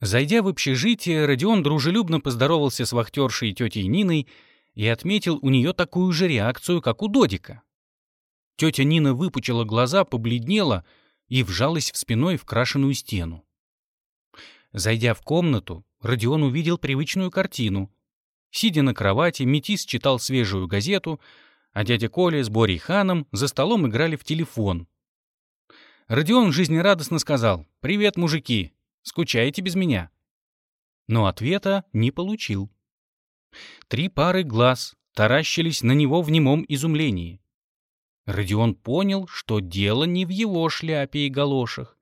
Зайдя в общежитие, Родион дружелюбно поздоровался с вахтершей тетей Ниной и отметил у нее такую же реакцию, как у Додика. Тетя Нина выпучила глаза, побледнела и вжалась в спиной в крашеную стену. Зайдя в комнату, Родион увидел привычную картину. Сидя на кровати, Метис читал свежую газету, а дядя Коля с Борей Ханом за столом играли в телефон. Родион жизнерадостно сказал «Привет, мужики! Скучаете без меня?» Но ответа не получил. Три пары глаз таращились на него в немом изумлении. Родион понял, что дело не в его шляпе и галошах.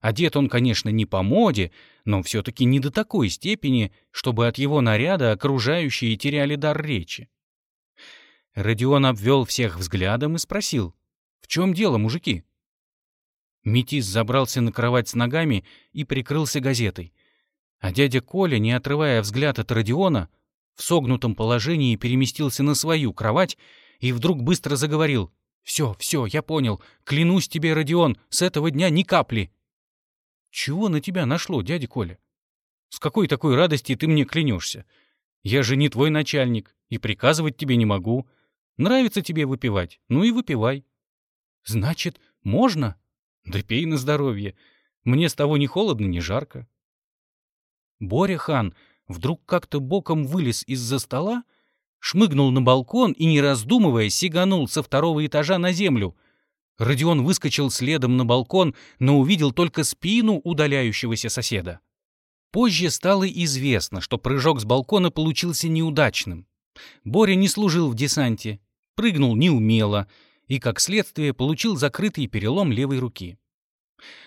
Одет он, конечно, не по моде, но все-таки не до такой степени, чтобы от его наряда окружающие теряли дар речи. Родион обвел всех взглядом и спросил, «В чем дело, мужики?» Метис забрался на кровать с ногами и прикрылся газетой. А дядя Коля, не отрывая взгляд от Родиона, в согнутом положении переместился на свою кровать и вдруг быстро заговорил. «Все, все, я понял. Клянусь тебе, Родион, с этого дня ни капли». «Чего на тебя нашло, дядя Коля? С какой такой радости ты мне клянешься? Я же не твой начальник и приказывать тебе не могу. Нравится тебе выпивать? Ну и выпивай». «Значит, можно?» «Да пей на здоровье. Мне с того ни холодно, ни жарко». Боря хан вдруг как-то боком вылез из-за стола, шмыгнул на балкон и, не раздумывая, сиганул со второго этажа на землю. Родион выскочил следом на балкон, но увидел только спину удаляющегося соседа. Позже стало известно, что прыжок с балкона получился неудачным. Боря не служил в десанте, прыгнул неумело и, как следствие, получил закрытый перелом левой руки.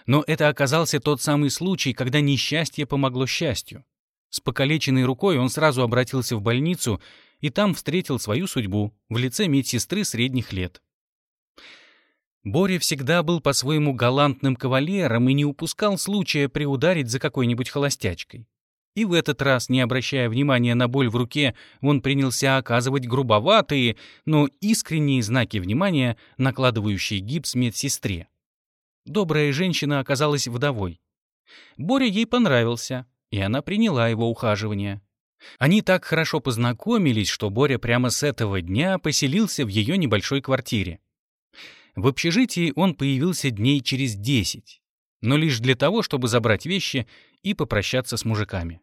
Но это оказался тот самый случай, когда несчастье помогло счастью. С покалеченной рукой он сразу обратился в больницу и там встретил свою судьбу в лице медсестры средних лет. Боря всегда был по-своему галантным кавалером и не упускал случая приударить за какой-нибудь холостячкой. И в этот раз, не обращая внимания на боль в руке, он принялся оказывать грубоватые, но искренние знаки внимания, накладывающие гипс медсестре. Добрая женщина оказалась вдовой. Боря ей понравился, и она приняла его ухаживание. Они так хорошо познакомились, что Боря прямо с этого дня поселился в ее небольшой квартире. В общежитии он появился дней через десять, но лишь для того, чтобы забрать вещи и попрощаться с мужиками.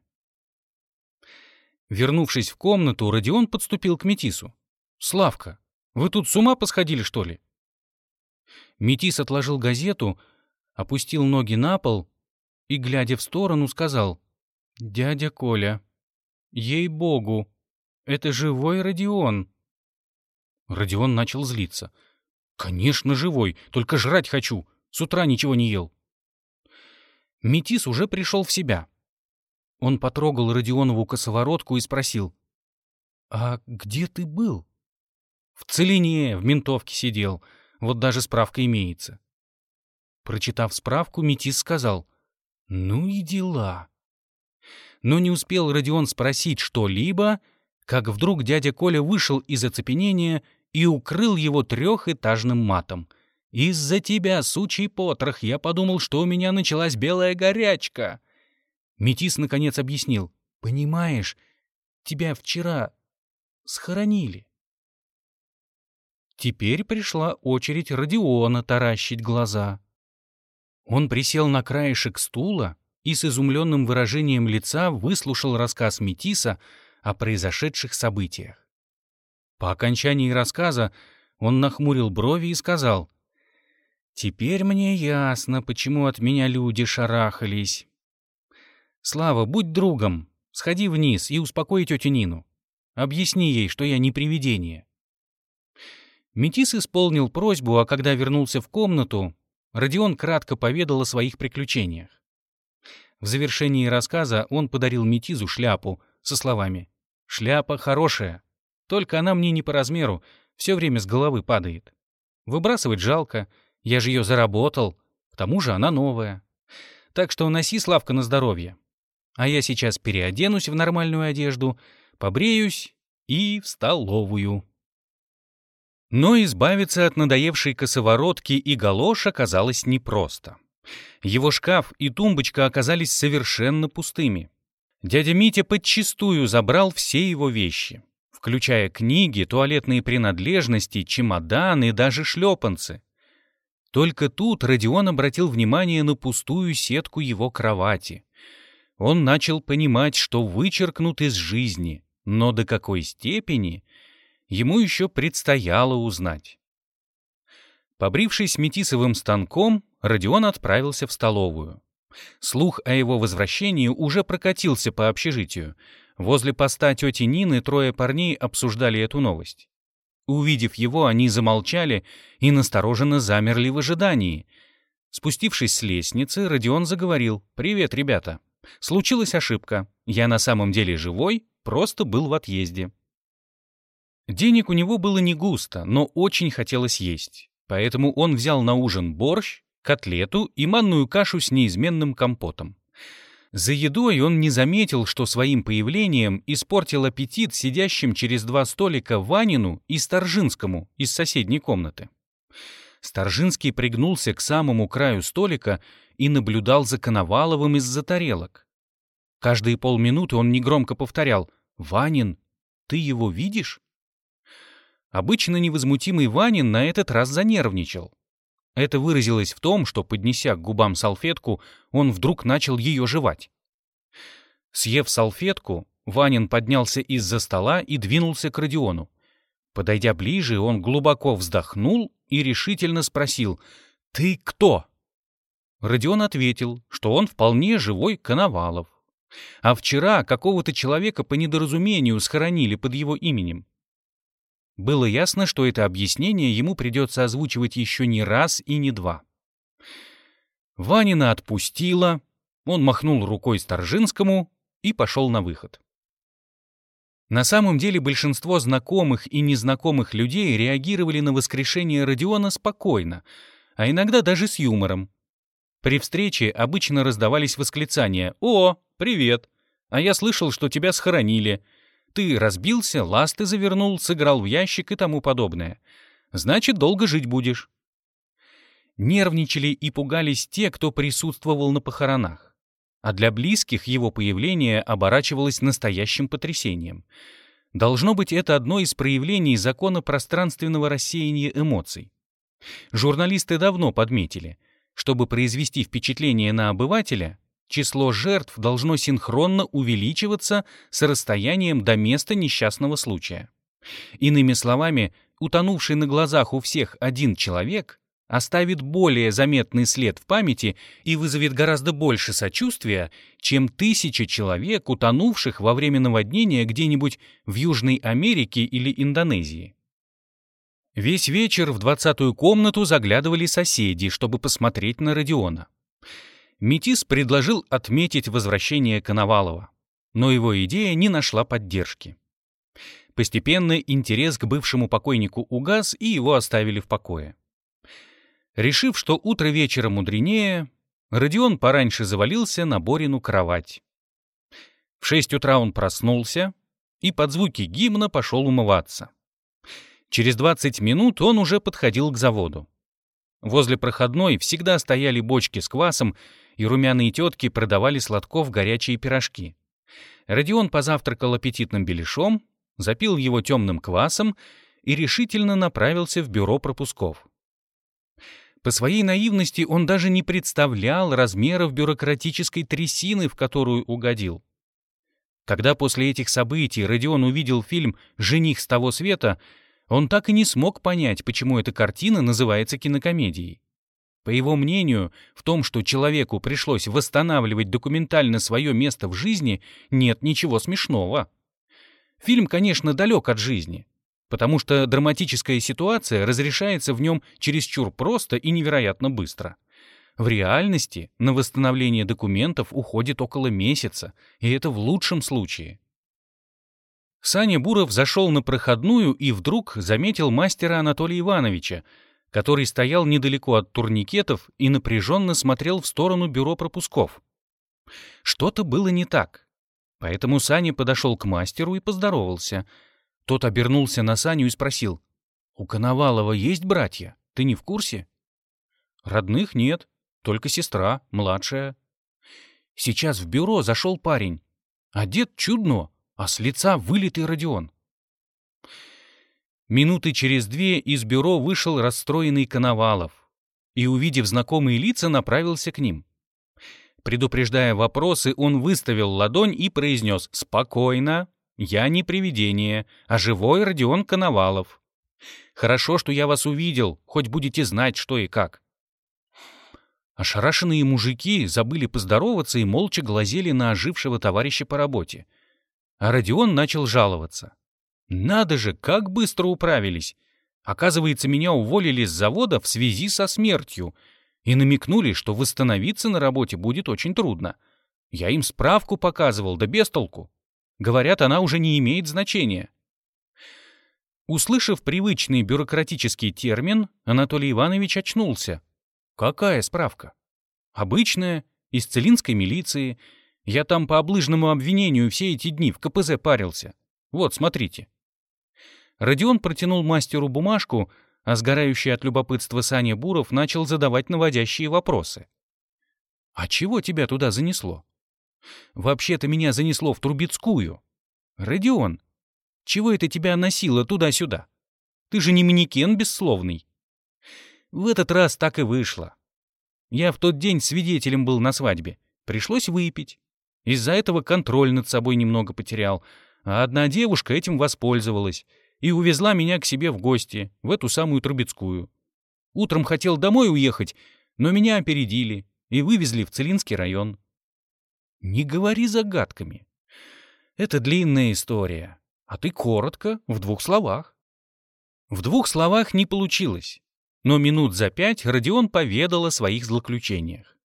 Вернувшись в комнату, Родион подступил к Метису. «Славка, вы тут с ума посходили, что ли?» Метис отложил газету, опустил ноги на пол и, глядя в сторону, сказал «Дядя Коля, ей-богу, это живой Родион». Родион начал злиться. «Конечно, живой, только жрать хочу, с утра ничего не ел». Метис уже пришел в себя. Он потрогал Родионову косоворотку и спросил. «А где ты был?» «В Целине, в ментовке сидел. Вот даже справка имеется». Прочитав справку, Метис сказал. «Ну и дела». Но не успел Родион спросить что-либо, как вдруг дядя Коля вышел из оцепенения и укрыл его трехэтажным матом. «Из-за тебя, сучий потрох, я подумал, что у меня началась белая горячка». Метис, наконец, объяснил. «Понимаешь, тебя вчера схоронили». Теперь пришла очередь Родиона таращить глаза. Он присел на краешек стула и с изумленным выражением лица выслушал рассказ Метиса о произошедших событиях. По окончании рассказа он нахмурил брови и сказал, «Теперь мне ясно, почему от меня люди шарахались. Слава, будь другом, сходи вниз и успокой тетю Нину. Объясни ей, что я не привидение». Метис исполнил просьбу, а когда вернулся в комнату, Родион кратко поведал о своих приключениях. В завершении рассказа он подарил Метизу шляпу со словами «Шляпа хорошая, только она мне не по размеру, все время с головы падает. Выбрасывать жалко, я же ее заработал, к тому же она новая. Так что носи, Славка, на здоровье. А я сейчас переоденусь в нормальную одежду, побреюсь и в столовую». Но избавиться от надоевшей косоворотки и галош оказалось непросто. Его шкаф и тумбочка оказались совершенно пустыми. Дядя Митя подчистую забрал все его вещи, включая книги, туалетные принадлежности, чемоданы и даже шлепанцы. Только тут Родион обратил внимание на пустую сетку его кровати. Он начал понимать, что вычеркнут из жизни, но до какой степени ему еще предстояло узнать. Побрившись метисовым станком, Родион отправился в столовую. Слух о его возвращении уже прокатился по общежитию. Возле поста тети Нины трое парней обсуждали эту новость. Увидев его, они замолчали и настороженно замерли в ожидании. Спустившись с лестницы, Родион заговорил. «Привет, ребята. Случилась ошибка. Я на самом деле живой, просто был в отъезде». Денег у него было не густо, но очень хотелось есть. Поэтому он взял на ужин борщ, котлету и манную кашу с неизменным компотом. За едой он не заметил, что своим появлением испортил аппетит сидящим через два столика Ванину и Старжинскому из соседней комнаты. Старжинский пригнулся к самому краю столика и наблюдал за Коноваловым из-за тарелок. Каждые полминуты он негромко повторял «Ванин, ты его видишь?» Обычно невозмутимый Ванин на этот раз занервничал. Это выразилось в том, что, поднеся к губам салфетку, он вдруг начал ее жевать. Съев салфетку, Ванин поднялся из-за стола и двинулся к Родиону. Подойдя ближе, он глубоко вздохнул и решительно спросил «Ты кто?». Родион ответил, что он вполне живой Коновалов. А вчера какого-то человека по недоразумению схоронили под его именем. Было ясно, что это объяснение ему придется озвучивать еще не раз и не два. Ванина отпустила, он махнул рукой Старжинскому и пошел на выход. На самом деле большинство знакомых и незнакомых людей реагировали на воскрешение Родиона спокойно, а иногда даже с юмором. При встрече обычно раздавались восклицания «О, привет! А я слышал, что тебя схоронили. Ты разбился, ласты завернул, сыграл в ящик и тому подобное. Значит, долго жить будешь. Нервничали и пугались те, кто присутствовал на похоронах. А для близких его появление оборачивалось настоящим потрясением. Должно быть, это одно из проявлений закона пространственного рассеяния эмоций. Журналисты давно подметили, чтобы произвести впечатление на обывателя, число жертв должно синхронно увеличиваться с расстоянием до места несчастного случая. Иными словами, утонувший на глазах у всех один человек оставит более заметный след в памяти и вызовет гораздо больше сочувствия, чем тысяча человек, утонувших во время наводнения где-нибудь в Южной Америке или Индонезии. Весь вечер в двадцатую комнату заглядывали соседи, чтобы посмотреть на Родиона. Метис предложил отметить возвращение Коновалова, но его идея не нашла поддержки. Постепенно интерес к бывшему покойнику угас, и его оставили в покое. Решив, что утро вечера мудренее, Родион пораньше завалился на Борину кровать. В шесть утра он проснулся и под звуки гимна пошел умываться. Через 20 минут он уже подходил к заводу. Возле проходной всегда стояли бочки с квасом, и румяные тетки продавали сладков горячие пирожки. Родион позавтракал аппетитным беляшом, запил его темным квасом и решительно направился в бюро пропусков. По своей наивности он даже не представлял размеров бюрократической трясины, в которую угодил. Когда после этих событий Родион увидел фильм «Жених с того света», он так и не смог понять, почему эта картина называется кинокомедией. По его мнению, в том, что человеку пришлось восстанавливать документально свое место в жизни, нет ничего смешного. Фильм, конечно, далек от жизни, потому что драматическая ситуация разрешается в нем чересчур просто и невероятно быстро. В реальности на восстановление документов уходит около месяца, и это в лучшем случае. Саня Буров зашел на проходную и вдруг заметил мастера Анатолия Ивановича, который стоял недалеко от турникетов и напряженно смотрел в сторону бюро пропусков. Что-то было не так. Поэтому Саня подошел к мастеру и поздоровался. Тот обернулся на Саню и спросил. «У Коновалова есть братья? Ты не в курсе?» «Родных нет. Только сестра, младшая. Сейчас в бюро зашел парень. Одет чудно, а с лица вылитый Родион. Минуты через две из бюро вышел расстроенный Коновалов и, увидев знакомые лица, направился к ним. Предупреждая вопросы, он выставил ладонь и произнес «Спокойно, я не привидение, а живой Родион Коновалов. Хорошо, что я вас увидел, хоть будете знать, что и как». Ошарашенные мужики забыли поздороваться и молча глазели на ожившего товарища по работе. А Родион начал жаловаться. Надо же, как быстро управились. Оказывается, меня уволили с завода в связи со смертью и намекнули, что восстановиться на работе будет очень трудно. Я им справку показывал, да без толку. Говорят, она уже не имеет значения. Услышав привычный бюрократический термин, Анатолий Иванович очнулся. Какая справка? Обычная, из целинской милиции. Я там по облыжному обвинению все эти дни в КПЗ парился. Вот, смотрите. Родион протянул мастеру бумажку, а сгорающий от любопытства Саня Буров начал задавать наводящие вопросы. «А чего тебя туда занесло?» «Вообще-то меня занесло в Трубецкую». «Родион, чего это тебя носило туда-сюда? Ты же не манекен бессловный». В этот раз так и вышло. Я в тот день свидетелем был на свадьбе. Пришлось выпить. Из-за этого контроль над собой немного потерял, а одна девушка этим воспользовалась — и увезла меня к себе в гости, в эту самую Трубецкую. Утром хотел домой уехать, но меня опередили и вывезли в Целинский район. Не говори загадками. Это длинная история, а ты коротко, в двух словах. В двух словах не получилось, но минут за пять Родион поведал о своих злоключениях.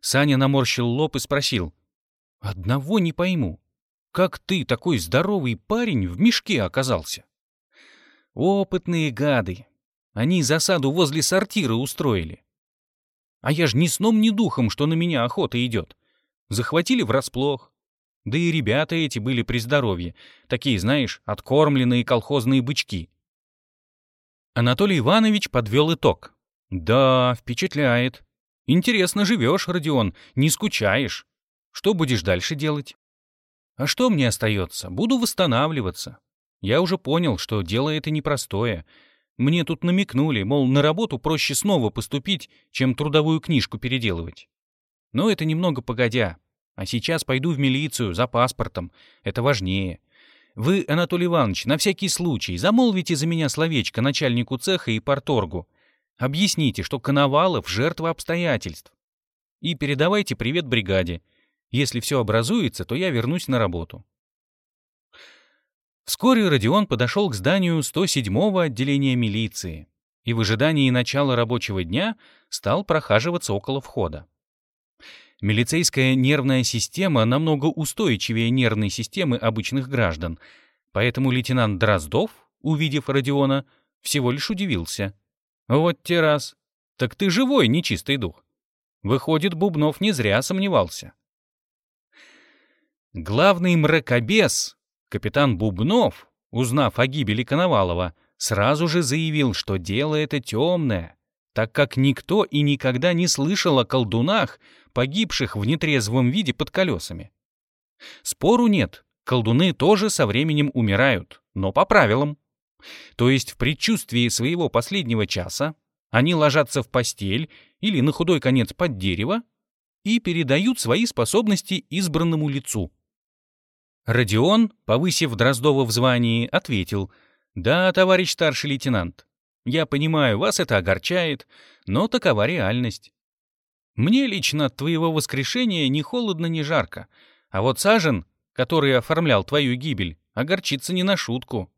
Саня наморщил лоб и спросил. «Одного не пойму. Как ты, такой здоровый парень, в мешке оказался? Опытные гады. Они засаду возле сортира устроили. А я ж ни сном, ни духом, что на меня охота идет. Захватили врасплох. Да и ребята эти были при здоровье. Такие, знаешь, откормленные колхозные бычки. Анатолий Иванович подвел итог. Да, впечатляет. Интересно живешь, Родион, не скучаешь. Что будешь дальше делать? А что мне остается? Буду восстанавливаться. Я уже понял, что дело это непростое. Мне тут намекнули, мол, на работу проще снова поступить, чем трудовую книжку переделывать. Но это немного погодя. А сейчас пойду в милицию за паспортом. Это важнее. Вы, Анатолий Иванович, на всякий случай замолвите за меня словечко начальнику цеха и порторгу. Объясните, что Коновалов — жертва обстоятельств. И передавайте привет бригаде. Если все образуется, то я вернусь на работу. Вскоре Родион подошел к зданию 107-го отделения милиции и в ожидании начала рабочего дня стал прохаживаться около входа. Милицейская нервная система намного устойчивее нервной системы обычных граждан, поэтому лейтенант Дроздов, увидев Родиона, всего лишь удивился. «Вот те раз! Так ты живой, нечистый дух!» Выходит, Бубнов не зря сомневался. Главный мракобес, капитан Бубнов, узнав о гибели Коновалова, сразу же заявил, что дело это темное, так как никто и никогда не слышал о колдунах, погибших в нетрезвом виде под колесами. Спору нет, колдуны тоже со временем умирают, но по правилам. То есть в предчувствии своего последнего часа они ложатся в постель или на худой конец под дерево и передают свои способности избранному лицу. Родион, повысив Дроздова в звании, ответил, «Да, товарищ старший лейтенант, я понимаю, вас это огорчает, но такова реальность. Мне лично от твоего воскрешения ни холодно, ни жарко, а вот Сажен, который оформлял твою гибель, огорчится не на шутку.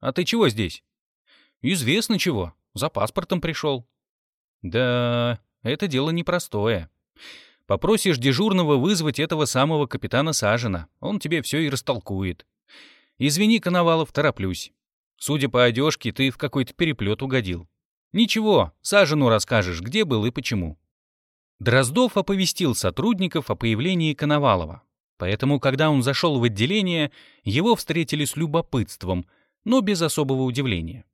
А ты чего здесь? Известно чего, за паспортом пришел. Да, это дело непростое. Попросишь дежурного вызвать этого самого капитана Сажина. Он тебе все и растолкует. Извини, Коновалов, тороплюсь. Судя по одежке, ты в какой-то переплет угодил. Ничего, Сажину расскажешь, где был и почему. Дроздов оповестил сотрудников о появлении Коновалова. Поэтому, когда он зашел в отделение, его встретили с любопытством, но без особого удивления.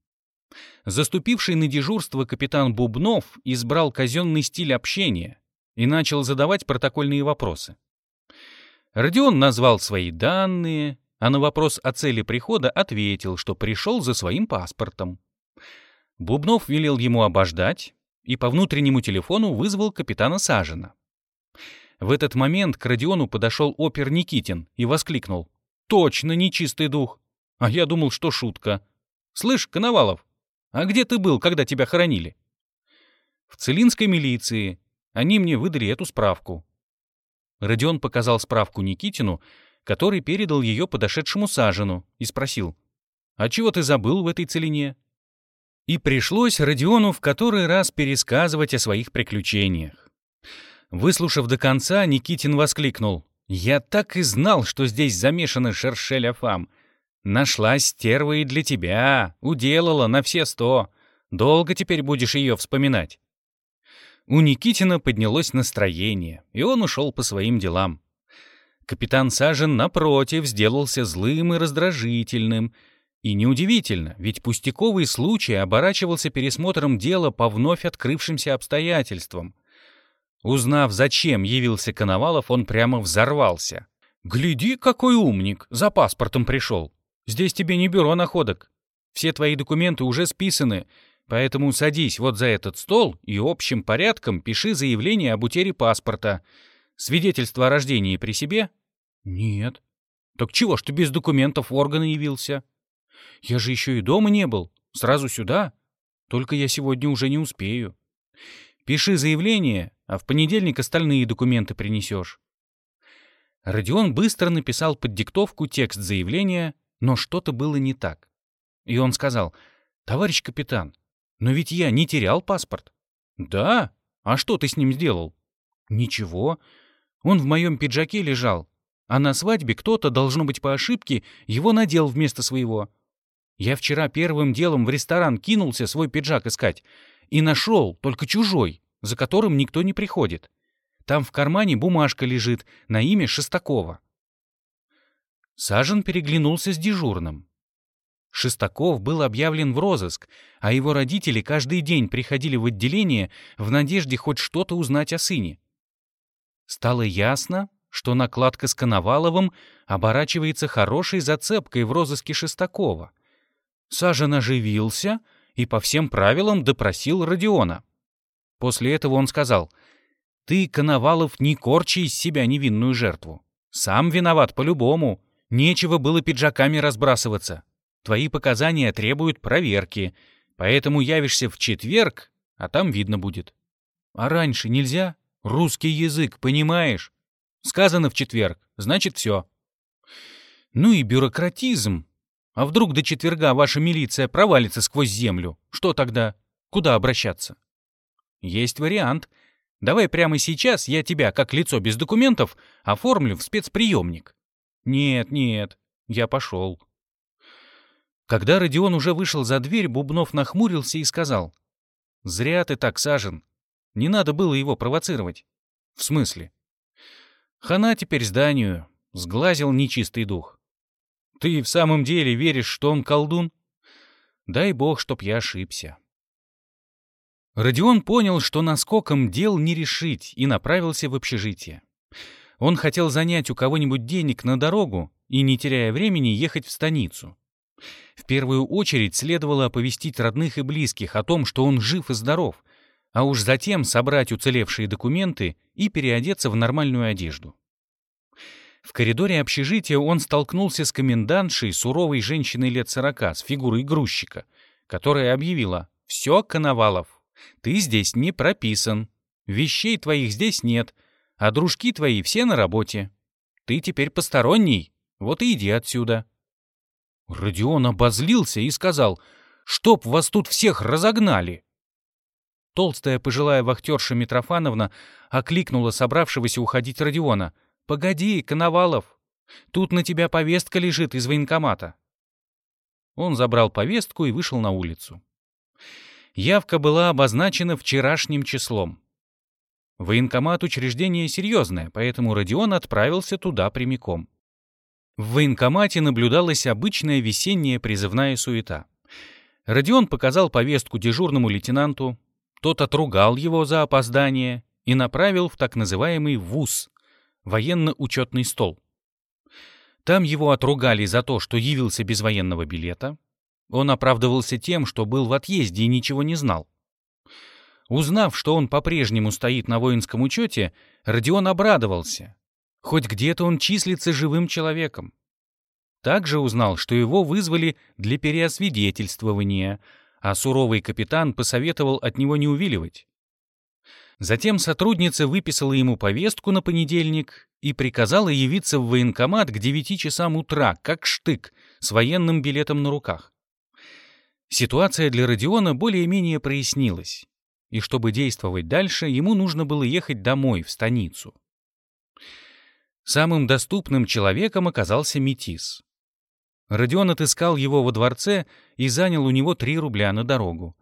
Заступивший на дежурство капитан Бубнов избрал казенный стиль общения и начал задавать протокольные вопросы. Родион назвал свои данные, а на вопрос о цели прихода ответил, что пришел за своим паспортом. Бубнов велел ему обождать и по внутреннему телефону вызвал капитана Сажина. В этот момент к Родиону подошел опер Никитин и воскликнул. «Точно нечистый дух! А я думал, что шутка. Слышь, Коновалов, а где ты был, когда тебя хоронили?» «В Целинской милиции. Они мне выдали эту справку». Родион показал справку Никитину, который передал ее подошедшему Сажину, и спросил, «А чего ты забыл в этой целине?» И пришлось Родиону в который раз пересказывать о своих приключениях. Выслушав до конца, Никитин воскликнул, «Я так и знал, что здесь замешаны Шершеля Фам. Нашлась стерва и для тебя, уделала на все сто. Долго теперь будешь ее вспоминать?» У Никитина поднялось настроение, и он ушел по своим делам. Капитан Сажен, напротив, сделался злым и раздражительным. И неудивительно, ведь пустяковый случай оборачивался пересмотром дела по вновь открывшимся обстоятельствам. Узнав, зачем явился Коновалов, он прямо взорвался. «Гляди, какой умник! За паспортом пришел! Здесь тебе не бюро находок. Все твои документы уже списаны, поэтому садись вот за этот стол и общим порядком пиши заявление об утере паспорта. Свидетельство о рождении при себе? Нет. Так чего ж ты без документов в органы явился? Я же еще и дома не был. Сразу сюда. Только я сегодня уже не успею. Пиши заявление, а в понедельник остальные документы принесешь. Родион быстро написал под диктовку текст заявления, но что-то было не так. И он сказал, «Товарищ капитан, но ведь я не терял паспорт». «Да? А что ты с ним сделал?» «Ничего. Он в моем пиджаке лежал, а на свадьбе кто-то, должно быть по ошибке, его надел вместо своего. Я вчера первым делом в ресторан кинулся свой пиджак искать и нашел, только чужой, за которым никто не приходит. Там в кармане бумажка лежит на имя Шестакова. Сажен переглянулся с дежурным. Шестаков был объявлен в розыск, а его родители каждый день приходили в отделение в надежде хоть что-то узнать о сыне. Стало ясно, что накладка с Коноваловым оборачивается хорошей зацепкой в розыске Шестакова. Сажен оживился и по всем правилам допросил Родиона. После этого он сказал, «Ты, Коновалов, не корчи из себя невинную жертву. Сам виноват по-любому. Нечего было пиджаками разбрасываться. Твои показания требуют проверки, поэтому явишься в четверг, а там видно будет. А раньше нельзя?» Русский язык, понимаешь? Сказано в четверг, значит все. Ну и бюрократизм. А вдруг до четверга ваша милиция провалится сквозь землю? Что тогда? Куда обращаться? Есть вариант. Давай прямо сейчас я тебя, как лицо без документов, оформлю в спецприемник. Нет, нет, я пошел. Когда Родион уже вышел за дверь, Бубнов нахмурился и сказал. «Зря ты так сажен. Не надо было его провоцировать. В смысле? Хана теперь зданию. Сглазил нечистый дух. Ты в самом деле веришь, что он колдун? Дай бог, чтоб я ошибся. Родион понял, что наскоком дел не решить, и направился в общежитие. Он хотел занять у кого-нибудь денег на дорогу и, не теряя времени, ехать в станицу. В первую очередь следовало оповестить родных и близких о том, что он жив и здоров, а уж затем собрать уцелевшие документы и переодеться в нормальную одежду. В коридоре общежития он столкнулся с комендантшей, суровой женщиной лет сорока, с фигурой грузчика, которая объявила «Все, Коновалов, ты здесь не прописан, вещей твоих здесь нет, а дружки твои все на работе. Ты теперь посторонний, вот и иди отсюда». Родион обозлился и сказал «Чтоб вас тут всех разогнали!» Толстая пожилая вахтерша Митрофановна окликнула собравшегося уходить Родиона. «Погоди, Коновалов, тут на тебя повестка лежит из военкомата». Он забрал повестку и вышел на улицу. Явка была обозначена вчерашним числом. Военкомат — учреждение серьезное, поэтому Родион отправился туда прямиком. В военкомате наблюдалась обычная весенняя призывная суета. Родион показал повестку дежурному лейтенанту, тот отругал его за опоздание и направил в так называемый ВУЗ — военно-учетный стол. Там его отругали за то, что явился без военного билета. Он оправдывался тем, что был в отъезде и ничего не знал. Узнав, что он по-прежнему стоит на воинском учете, Родион обрадовался. Хоть где-то он числится живым человеком. Также узнал, что его вызвали для переосвидетельствования, а суровый капитан посоветовал от него не увиливать. Затем сотрудница выписала ему повестку на понедельник и приказала явиться в военкомат к 9 часам утра, как штык, с военным билетом на руках. Ситуация для Родиона более-менее прояснилась, и чтобы действовать дальше, ему нужно было ехать домой, в станицу. Самым доступным человеком оказался Метис. Родион отыскал его во дворце и занял у него 3 рубля на дорогу.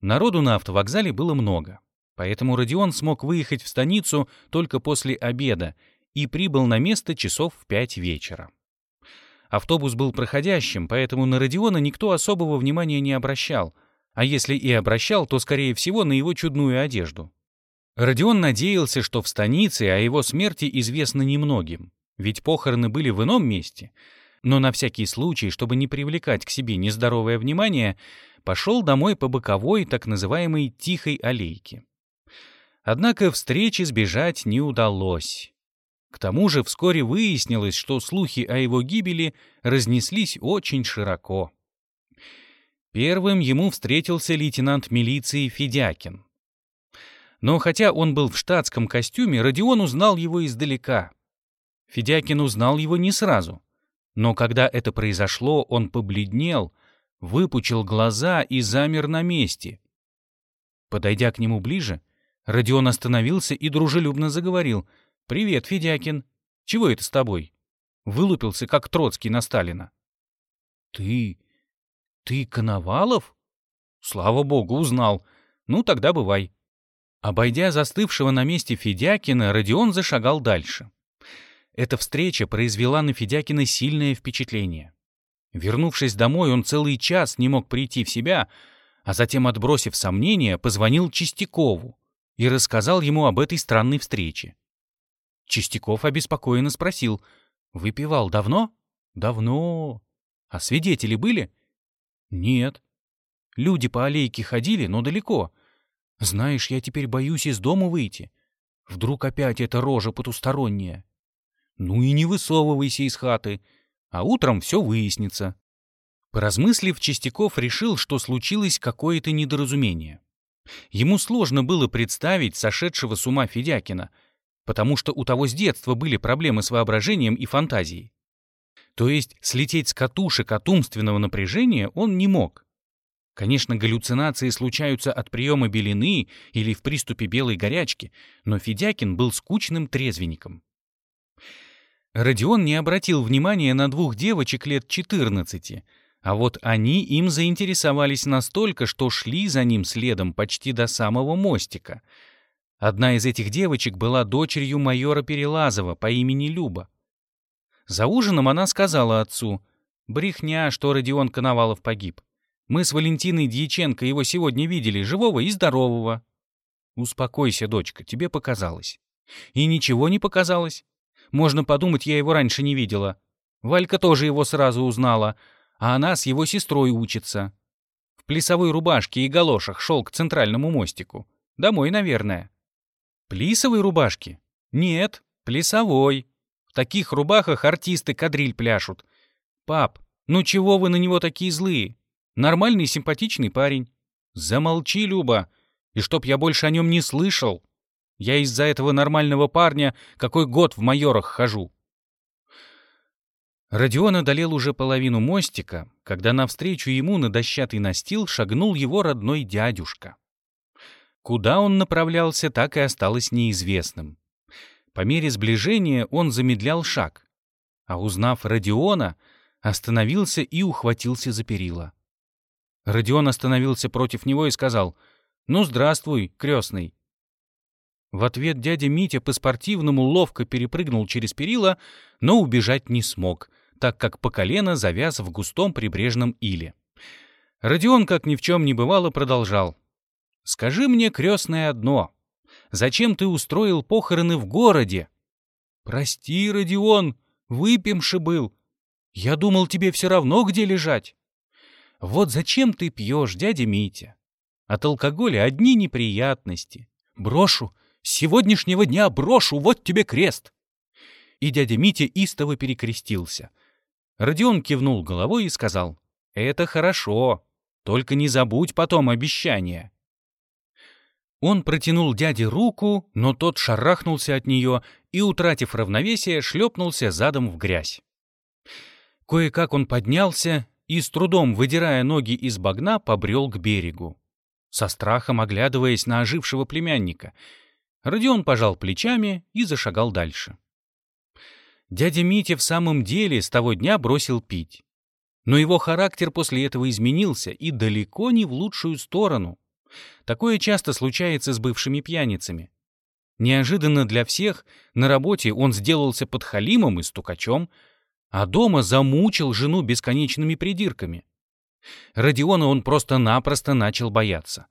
Народу на автовокзале было много, поэтому Родион смог выехать в станицу только после обеда и прибыл на место часов в пять вечера. Автобус был проходящим, поэтому на Родиона никто особого внимания не обращал, а если и обращал, то, скорее всего, на его чудную одежду. Родион надеялся, что в станице о его смерти известно немногим, ведь похороны были в ином месте, но на всякий случай, чтобы не привлекать к себе нездоровое внимание, пошел домой по боковой так называемой «тихой аллейке». Однако встречи сбежать не удалось. К тому же вскоре выяснилось, что слухи о его гибели разнеслись очень широко. Первым ему встретился лейтенант милиции Федякин. Но хотя он был в штатском костюме, Родион узнал его издалека. Федякин узнал его не сразу. Но когда это произошло, он побледнел, выпучил глаза и замер на месте. Подойдя к нему ближе, Родион остановился и дружелюбно заговорил — «Привет, Федякин. Чего это с тобой?» Вылупился, как Троцкий на Сталина. «Ты... ты Коновалов?» «Слава богу, узнал. Ну, тогда бывай». Обойдя застывшего на месте Федякина, Родион зашагал дальше. Эта встреча произвела на Федякина сильное впечатление. Вернувшись домой, он целый час не мог прийти в себя, а затем, отбросив сомнения, позвонил Чистякову и рассказал ему об этой странной встрече. Чистяков обеспокоенно спросил. «Выпивал давно?» «Давно. А свидетели были?» «Нет. Люди по аллейке ходили, но далеко. Знаешь, я теперь боюсь из дома выйти. Вдруг опять эта рожа потусторонняя. Ну и не высовывайся из хаты, а утром все выяснится». Поразмыслив, Чистяков решил, что случилось какое-то недоразумение. Ему сложно было представить сошедшего с ума Федякина — потому что у того с детства были проблемы с воображением и фантазией. То есть слететь с катушек от умственного напряжения он не мог. Конечно, галлюцинации случаются от приема белины или в приступе белой горячки, но Федякин был скучным трезвенником. Родион не обратил внимания на двух девочек лет 14, а вот они им заинтересовались настолько, что шли за ним следом почти до самого мостика — Одна из этих девочек была дочерью майора Перелазова по имени Люба. За ужином она сказала отцу, «Брехня, что Родион Коновалов погиб. Мы с Валентиной Дьяченко его сегодня видели, живого и здорового». «Успокойся, дочка, тебе показалось». «И ничего не показалось. Можно подумать, я его раньше не видела. Валька тоже его сразу узнала, а она с его сестрой учится. В плясовой рубашке и галошах шел к центральному мостику. Домой, наверное». Плисовой рубашки? Нет, плясовой. В таких рубахах артисты кадриль пляшут. Пап, ну чего вы на него такие злые? Нормальный симпатичный парень. Замолчи, Люба, и чтоб я больше о нем не слышал. Я из-за этого нормального парня какой год в майорах хожу. Родион одолел уже половину мостика, когда навстречу ему на дощатый настил шагнул его родной дядюшка. Куда он направлялся, так и осталось неизвестным. По мере сближения он замедлял шаг, а узнав Родиона, остановился и ухватился за перила. Родион остановился против него и сказал «Ну, здравствуй, крестный». В ответ дядя Митя по-спортивному ловко перепрыгнул через перила, но убежать не смог, так как по колено завяз в густом прибрежном иле. Родион, как ни в чем не бывало, продолжал. «Скажи мне, крестное, одно. Зачем ты устроил похороны в городе?» «Прости, Родион, выпьемши был. Я думал, тебе все равно, где лежать». «Вот зачем ты пьешь, дядя Митя? От алкоголя одни неприятности. Брошу, с сегодняшнего дня брошу, вот тебе крест!» И дядя Митя истово перекрестился. Родион кивнул головой и сказал, «Это хорошо, только не забудь потом обещание». Он протянул дяде руку, но тот шарахнулся от нее и, утратив равновесие, шлепнулся задом в грязь. Кое-как он поднялся и, с трудом выдирая ноги из багна, побрел к берегу. Со страхом оглядываясь на ожившего племянника, Родион пожал плечами и зашагал дальше. Дядя Митя в самом деле с того дня бросил пить. Но его характер после этого изменился и далеко не в лучшую сторону. Такое часто случается с бывшими пьяницами. Неожиданно для всех на работе он сделался подхалимом и стукачом, а дома замучил жену бесконечными придирками. Родиона он просто-напросто начал бояться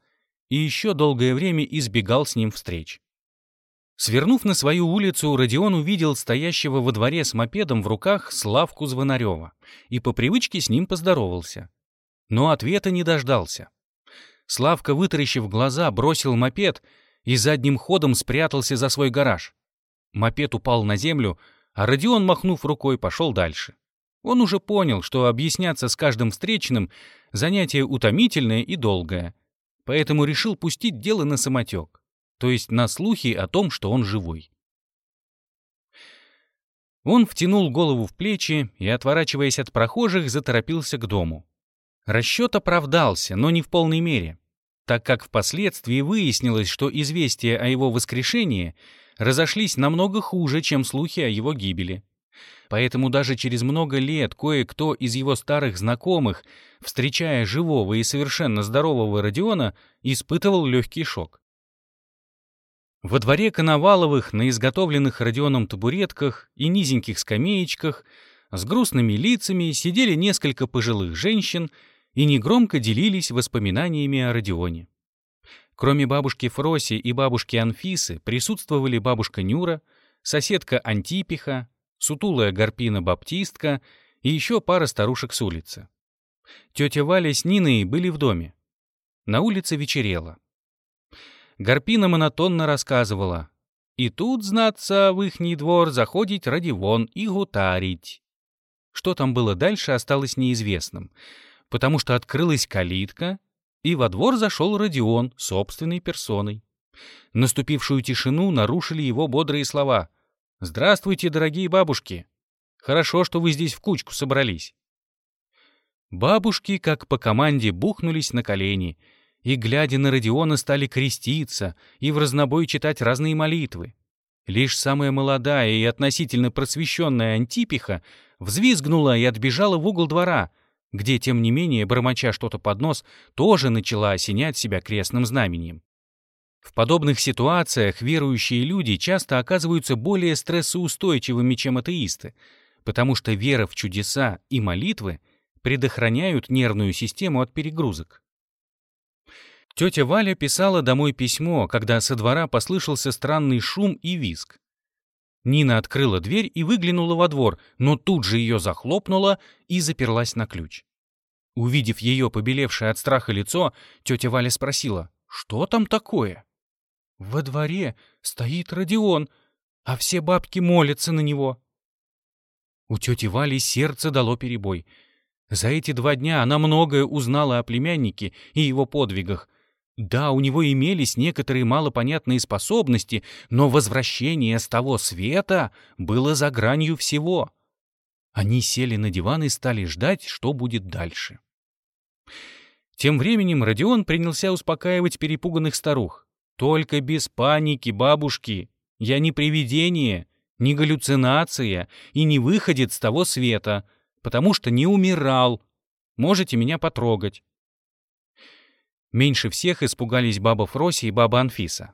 и еще долгое время избегал с ним встреч. Свернув на свою улицу, Родион увидел стоящего во дворе с мопедом в руках Славку Звонарева и по привычке с ним поздоровался. Но ответа не дождался. Славка, вытаращив глаза, бросил мопед и задним ходом спрятался за свой гараж. Мопед упал на землю, а Родион, махнув рукой, пошел дальше. Он уже понял, что объясняться с каждым встречным — занятие утомительное и долгое, поэтому решил пустить дело на самотек то есть на слухи о том, что он живой. Он втянул голову в плечи и, отворачиваясь от прохожих, заторопился к дому. Расчет оправдался, но не в полной мере, так как впоследствии выяснилось, что известия о его воскрешении разошлись намного хуже, чем слухи о его гибели. Поэтому даже через много лет кое-кто из его старых знакомых, встречая живого и совершенно здорового Родиона, испытывал легкий шок. Во дворе Коноваловых на изготовленных Родионом табуретках и низеньких скамеечках с грустными лицами сидели несколько пожилых женщин и негромко делились воспоминаниями о Родионе. Кроме бабушки Фроси и бабушки Анфисы присутствовали бабушка Нюра, соседка Антипиха, сутулая Гарпина-баптистка и еще пара старушек с улицы. Тетя Валя с Ниной были в доме. На улице вечерело. Гарпина монотонно рассказывала. И тут, знаться, в ихний двор заходить Радивон и гутарить. Что там было дальше, осталось неизвестным, потому что открылась калитка, и во двор зашел Родион собственной персоной. Наступившую тишину нарушили его бодрые слова. «Здравствуйте, дорогие бабушки! Хорошо, что вы здесь в кучку собрались». Бабушки, как по команде, бухнулись на колени — и, глядя на Родиона, стали креститься и в разнобой читать разные молитвы. Лишь самая молодая и относительно просвещенная Антипиха взвизгнула и отбежала в угол двора, где, тем не менее, бормоча что-то под нос, тоже начала осенять себя крестным знамением. В подобных ситуациях верующие люди часто оказываются более стрессоустойчивыми, чем атеисты, потому что вера в чудеса и молитвы предохраняют нервную систему от перегрузок. Тетя Валя писала домой письмо, когда со двора послышался странный шум и визг. Нина открыла дверь и выглянула во двор, но тут же ее захлопнула и заперлась на ключ. Увидев ее побелевшее от страха лицо, тетя Валя спросила, «Что там такое?» «Во дворе стоит Родион, а все бабки молятся на него». У тети Вали сердце дало перебой. За эти два дня она многое узнала о племяннике и его подвигах, да, у него имелись некоторые малопонятные способности, но возвращение с того света было за гранью всего. Они сели на диван и стали ждать, что будет дальше. Тем временем Родион принялся успокаивать перепуганных старух. «Только без паники, бабушки! Я не привидение, не галлюцинация и не выходит с того света, потому что не умирал. Можете меня потрогать. Меньше всех испугались баба Фроси и баба Анфиса.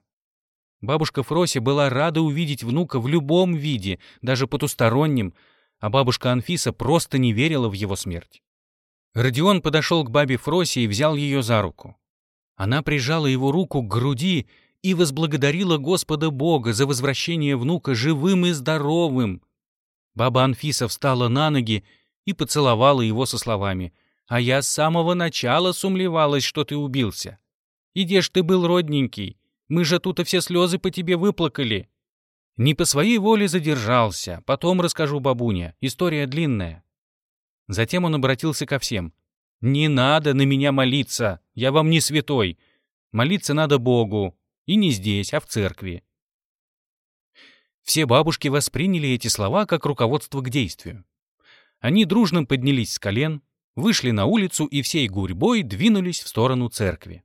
Бабушка Фроси была рада увидеть внука в любом виде, даже потустороннем, а бабушка Анфиса просто не верила в его смерть. Родион подошел к бабе Фросе и взял ее за руку. Она прижала его руку к груди и возблагодарила Господа Бога за возвращение внука живым и здоровым. Баба Анфиса встала на ноги и поцеловала его со словами «А я с самого начала сумлевалась, что ты убился. Иди ж ты был родненький, мы же тут и все слезы по тебе выплакали». Не по своей воле задержался, потом расскажу бабуня, история длинная. Затем он обратился ко всем. «Не надо на меня молиться, я вам не святой. Молиться надо Богу, и не здесь, а в церкви. Все бабушки восприняли эти слова как руководство к действию. Они дружно поднялись с колен, вышли на улицу и всей гурьбой двинулись в сторону церкви.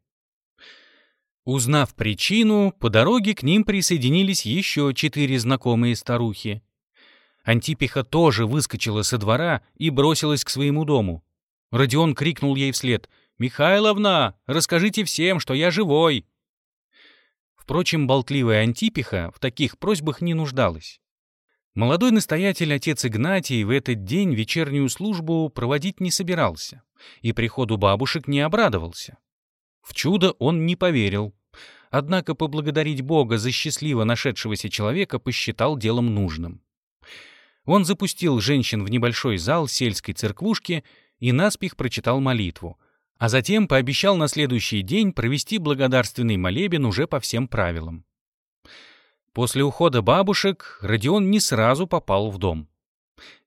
Узнав причину, по дороге к ним присоединились еще четыре знакомые старухи. Антипиха тоже выскочила со двора и бросилась к своему дому. Родион крикнул ей вслед «Михайловна, расскажите всем, что я живой!» Впрочем, болтливая Антипиха в таких просьбах не нуждалась. Молодой настоятель отец Игнатий в этот день вечернюю службу проводить не собирался и приходу бабушек не обрадовался. В чудо он не поверил, однако поблагодарить Бога за счастливо нашедшегося человека посчитал делом нужным. Он запустил женщин в небольшой зал сельской церквушки и наспех прочитал молитву, а затем пообещал на следующий день провести благодарственный молебен уже по всем правилам. После ухода бабушек Родион не сразу попал в дом.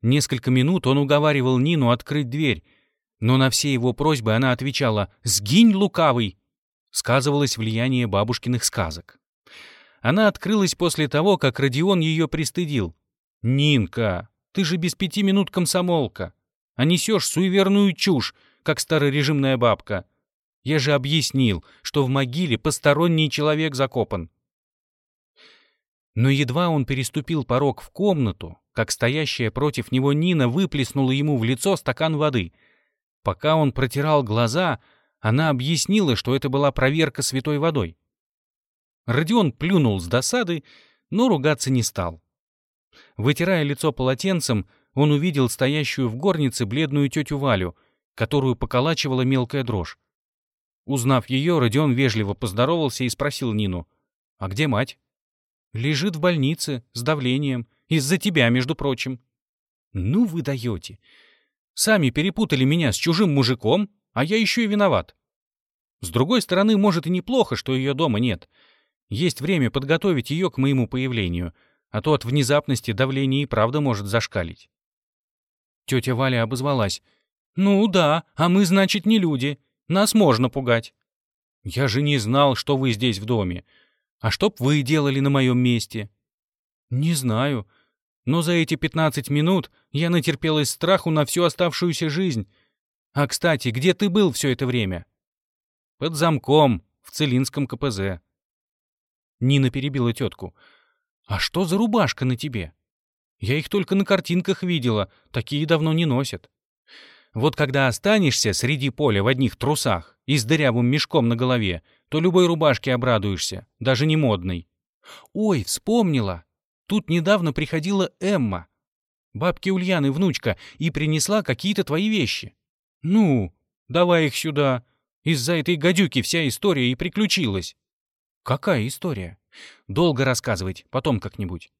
Несколько минут он уговаривал Нину открыть дверь, но на все его просьбы она отвечала «Сгинь, лукавый!» Сказывалось влияние бабушкиных сказок. Она открылась после того, как Родион ее пристыдил. «Нинка, ты же без пяти минут комсомолка, а несешь суеверную чушь, как старорежимная бабка. Я же объяснил, что в могиле посторонний человек закопан. Но едва он переступил порог в комнату, как стоящая против него Нина выплеснула ему в лицо стакан воды. Пока он протирал глаза, она объяснила, что это была проверка святой водой. Родион плюнул с досады, но ругаться не стал. Вытирая лицо полотенцем, он увидел стоящую в горнице бледную тетю Валю — которую поколачивала мелкая дрожь. Узнав ее, Родион вежливо поздоровался и спросил Нину, «А где мать?» «Лежит в больнице, с давлением. Из-за тебя, между прочим». «Ну вы даете. Сами перепутали меня с чужим мужиком, а я еще и виноват. С другой стороны, может и неплохо, что ее дома нет. Есть время подготовить ее к моему появлению, а то от внезапности давление и правда может зашкалить». Тетя Валя обозвалась. «Ну да, а мы, значит, не люди. Нас можно пугать». «Я же не знал, что вы здесь в доме. А что б вы делали на моем месте?» «Не знаю. Но за эти пятнадцать минут я натерпелась страху на всю оставшуюся жизнь. А, кстати, где ты был все это время?» «Под замком, в Целинском КПЗ». Нина перебила тетку. «А что за рубашка на тебе? Я их только на картинках видела, такие давно не носят». Вот когда останешься среди поля в одних трусах и с дырявым мешком на голове, то любой рубашке обрадуешься, даже не модной. Ой, вспомнила. Тут недавно приходила Эмма, бабки Ульяны внучка, и принесла какие-то твои вещи. Ну, давай их сюда. Из-за этой гадюки вся история и приключилась. Какая история? Долго рассказывать, потом как-нибудь.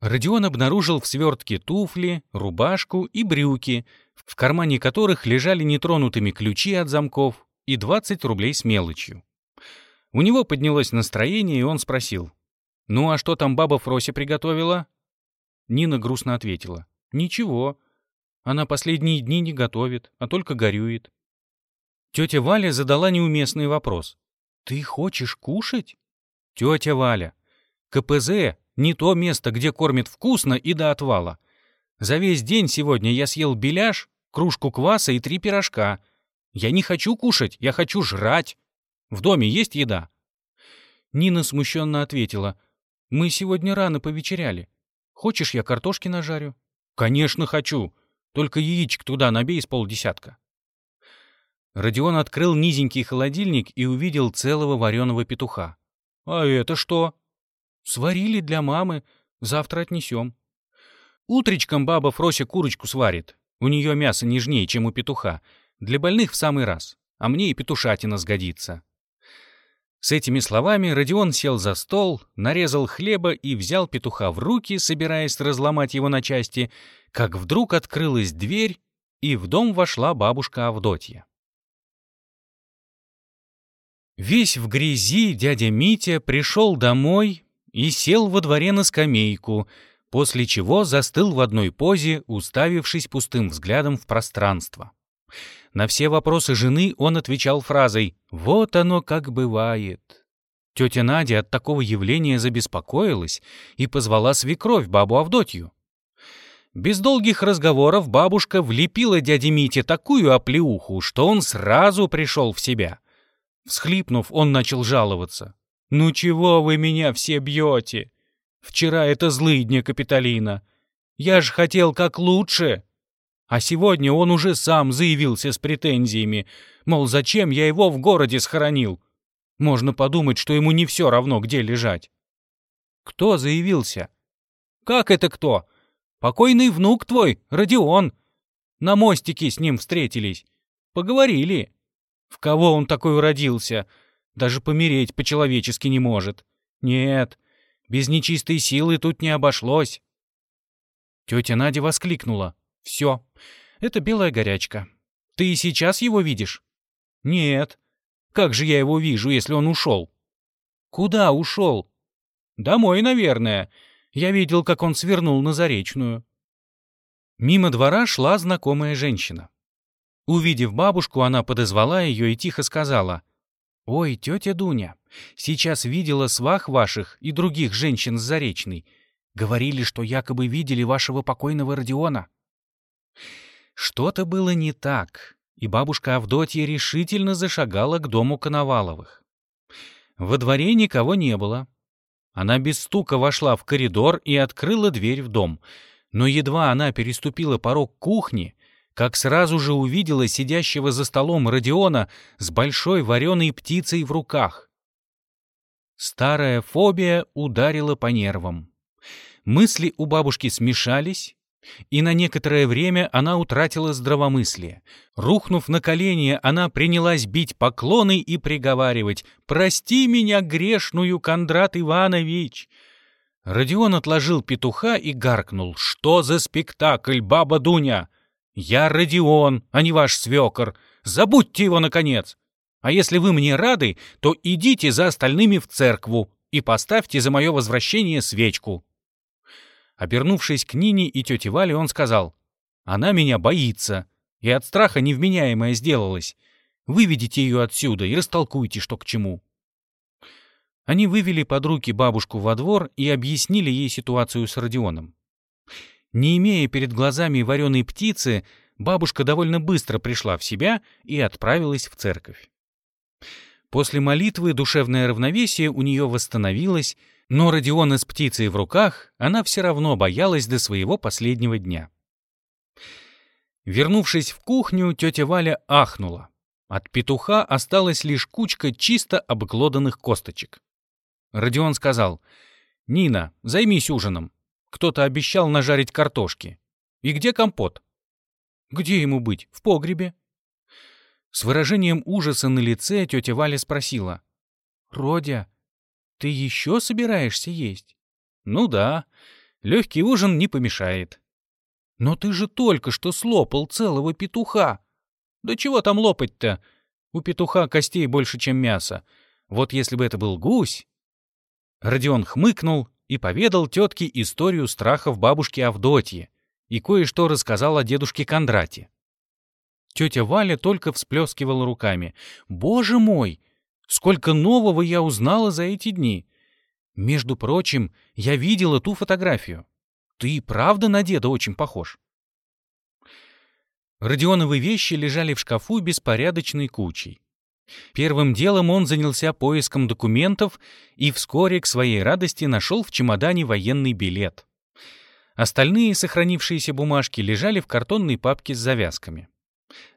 Родион обнаружил в свертке туфли, рубашку и брюки, в кармане которых лежали нетронутыми ключи от замков и 20 рублей с мелочью. У него поднялось настроение, и он спросил. «Ну а что там баба Фрося приготовила?» Нина грустно ответила. «Ничего. Она последние дни не готовит, а только горюет». Тетя Валя задала неуместный вопрос. «Ты хочешь кушать?» «Тетя Валя, КПЗ — не то место, где кормят вкусно и до отвала. За весь день сегодня я съел беляш, кружку кваса и три пирожка. Я не хочу кушать, я хочу жрать. В доме есть еда?» Нина смущенно ответила. «Мы сегодня рано повечеряли. Хочешь, я картошки нажарю?» «Конечно хочу. Только яичек туда набей с полдесятка». Родион открыл низенький холодильник и увидел целого вареного петуха. «А это что?» «Сварили для мамы. Завтра отнесем». Утречком баба Фрося курочку сварит. У нее мясо нежнее, чем у петуха. Для больных в самый раз, а мне и петушатина сгодится». С этими словами Родион сел за стол, нарезал хлеба и взял петуха в руки, собираясь разломать его на части, как вдруг открылась дверь, и в дом вошла бабушка Авдотья. Весь в грязи дядя Митя пришел домой и сел во дворе на скамейку, после чего застыл в одной позе, уставившись пустым взглядом в пространство. На все вопросы жены он отвечал фразой «Вот оно как бывает». Тетя Надя от такого явления забеспокоилась и позвала свекровь, бабу Авдотью. Без долгих разговоров бабушка влепила дяде Мите такую оплеуху, что он сразу пришел в себя. Всхлипнув, он начал жаловаться. «Ну чего вы меня все бьете? Вчера это злыдня Капитолина. Я ж хотел как лучше. А сегодня он уже сам заявился с претензиями, мол, зачем я его в городе схоронил? Можно подумать, что ему не все равно, где лежать. Кто заявился? Как это кто? Покойный внук твой, Родион. На мостике с ним встретились. Поговорили. В кого он такой уродился? Даже помереть по-человечески не может. Нет, без нечистой силы тут не обошлось. Тетя Надя воскликнула. Все. Это белая горячка. Ты и сейчас его видишь? Нет. Как же я его вижу, если он ушел? Куда ушел? Домой, наверное. Я видел, как он свернул на Заречную. Мимо двора шла знакомая женщина. Увидев бабушку, она подозвала ее и тихо сказала. «Ой, тетя Дуня, сейчас видела свах ваших и других женщин с Заречной. Говорили, что якобы видели вашего покойного Родиона. Что-то было не так, и бабушка Авдотья решительно зашагала к дому Коноваловых. Во дворе никого не было. Она без стука вошла в коридор и открыла дверь в дом, но едва она переступила порог кухни, как сразу же увидела сидящего за столом Родиона с большой вареной птицей в руках. Старая фобия ударила по нервам. Мысли у бабушки смешались, и на некоторое время она утратила здравомыслие. Рухнув на колени, она принялась бить поклоны и приговаривать «Прости меня, грешную, Кондрат Иванович!» Родион отложил петуха и гаркнул «Что за спектакль, баба Дуня? Я Родион, а не ваш свекор. Забудьте его, наконец! А если вы мне рады, то идите за остальными в церкву и поставьте за мое возвращение свечку». Обернувшись к Нине и тете Вале, он сказал, «Она меня боится, и от страха невменяемая сделалась. Выведите ее отсюда и растолкуйте, что к чему». Они вывели под руки бабушку во двор и объяснили ей ситуацию с Родионом. Не имея перед глазами вареной птицы, бабушка довольно быстро пришла в себя и отправилась в церковь. После молитвы душевное равновесие у нее восстановилось, но Родиона с птицей в руках она все равно боялась до своего последнего дня. Вернувшись в кухню, тетя Валя ахнула. От петуха осталась лишь кучка чисто обглоданных косточек. Родион сказал, «Нина, займись ужином. Кто-то обещал нажарить картошки. И где компот?» «Где ему быть? В погребе?» С выражением ужаса на лице тетя Валя спросила, «Родя, ты еще собираешься есть? Ну да, легкий ужин не помешает. Но ты же только что слопал целого петуха. Да чего там лопать-то? У петуха костей больше, чем мяса. Вот если бы это был гусь... Родион хмыкнул и поведал тетке историю страхов бабушки Авдотьи и кое-что рассказал о дедушке Кондрате. Тетя Валя только всплескивала руками. «Боже мой! Сколько нового я узнала за эти дни. Между прочим, я видела ту фотографию. Ты правда на деда очень похож. Родионовы вещи лежали в шкафу беспорядочной кучей. Первым делом он занялся поиском документов и вскоре к своей радости нашел в чемодане военный билет. Остальные сохранившиеся бумажки лежали в картонной папке с завязками.